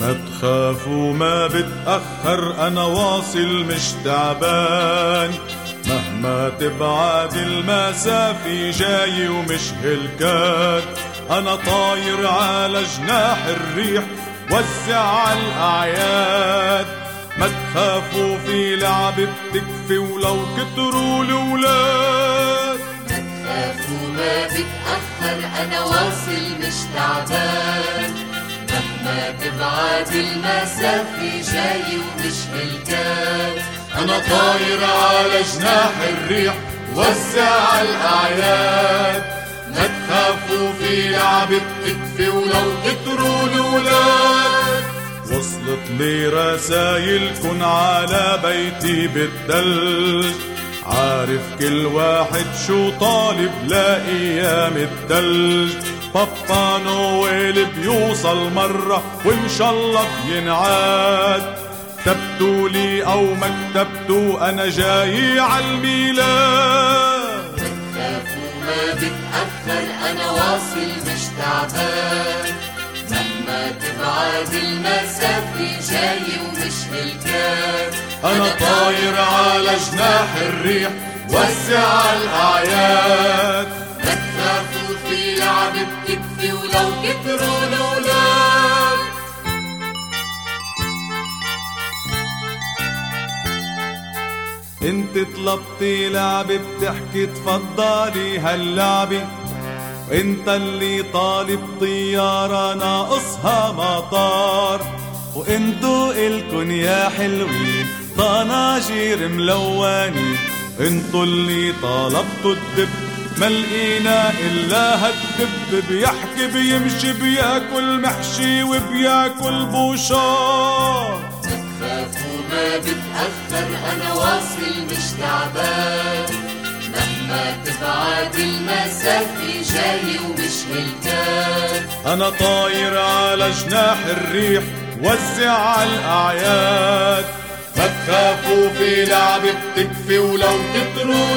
ما تخافوا ما بتأخر أنا واصل مش تعبان. مهما تبعد المسافة جاي ومش هلكان. أنا طاير على جناح الريح وزع على الأعياد. ما تخافوا في لعب بتكفي ولو كتروا الولاد ما تخافوا ما بتأخر أنا واصل مش تعبان. مهما تبعد المسافة جاي ومش هلكان أنا طاير على جناح الريح وزع الأعياد. ما تخافوا في لعب بتكفي ولو كتروا الولاد وصلت لي رسايلكن على بيتي بالثلج عارف كل واحد شو طالب لأيام الثلج بابا نويل بيوصل مرة وإن شاء الله بينعاد. كتبتوا لي أو ما كتبتوا أنا جاي عالميلاد تخافوا ما بتأخر أنا واصل مش تعبان مهما تبعد المسافة جاي ومش هلكان أنا طاير على جناح الريح على الأعياد. بتكفي ولو كتروا الأولاد انت طلبتي لعبة بتحكي تفضلي هاللعبة. انت اللي طالب طيارة ناقصها مطار. وانتو إلكن يا حلوين طناجير ملونين. انتو اللي طلبتوا الدب ما لقينا إلا هالدب بيحكي بيمشي بياكل محشي وبياكل بوشار تخافوا ما بتأخر أنا واصل مش تعبان. مهما تبعد المسافة جاي ومش هلكان. أنا طاير على جناح الريح وزع على الأعياد. ما تخافوا في لعبة بتكفي ولو كتروا